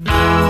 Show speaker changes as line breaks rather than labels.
Bye.